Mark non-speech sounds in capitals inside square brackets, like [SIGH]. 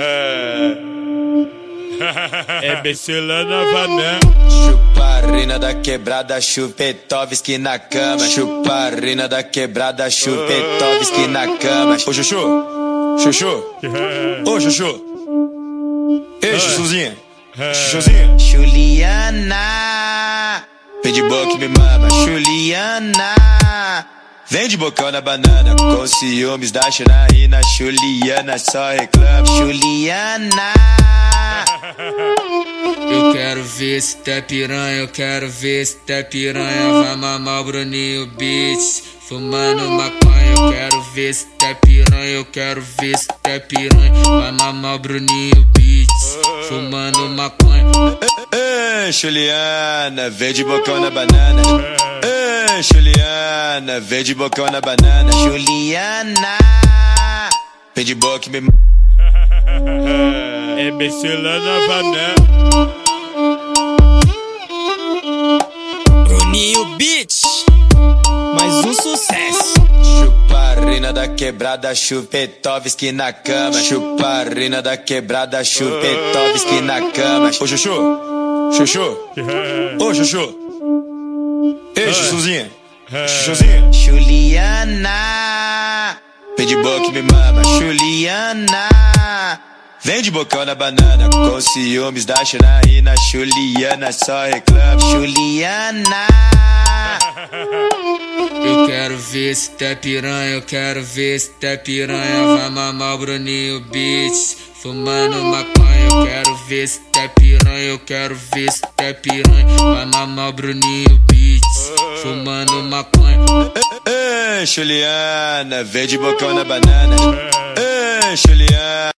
É, [LAUGHS] é Besselã Navané. Chuparina da quebrada, Chupetovski na cama. Chuparina da quebrada, Chupetovski na cama. Ô Chuchu, Chuchu, é. ô Chuchu. Ei, é. Chuchuzinha, Chuchuzinha. Juliana, pedibook me mama. Juliana. Vem de bocão na banana, com ciúmes da Xanaína. Juliana só reclama. Juliana. Eu quero ver se tá piranha, eu quero ver se tá piranha. Vai mamar o Bruninho Beats, fumando maconha. Eu quero ver se tá piranha, eu quero ver se tá piranha. Vai mamar o Bruninho Beats, fumando maconha. Ei, Juliana, vem de bocão na banana. Juliana, vem de bocão na banana. Juliana, vem de boca e me. Imbecila nova né? Bruninho Beats, mais um sucesso. Chuparina da quebrada, chupetovski na cama. Chuparina da quebrada, chupetovski na cama. Ô Chuchu, Chuchu, [LAUGHS] ô Chuchu. Ei, Chuchuzinha, Chuchuzinha. Juliana, vem de boca e me mama. Juliana. Vem de bocão na banana, com ciúmes da Xanaína. Juliana só reclama. Juliana. [LAUGHS] Eu quero ver se tá piranha, eu quero ver se tá piranha. Vai mamar o Bruninho Beats, fumando maconha. Eu quero ver se tá piranha, eu quero ver se tá piranha. Vai mamar o Bruninho Beats, fumando maconha. Juliana, vem de bocão na banana. Juliana.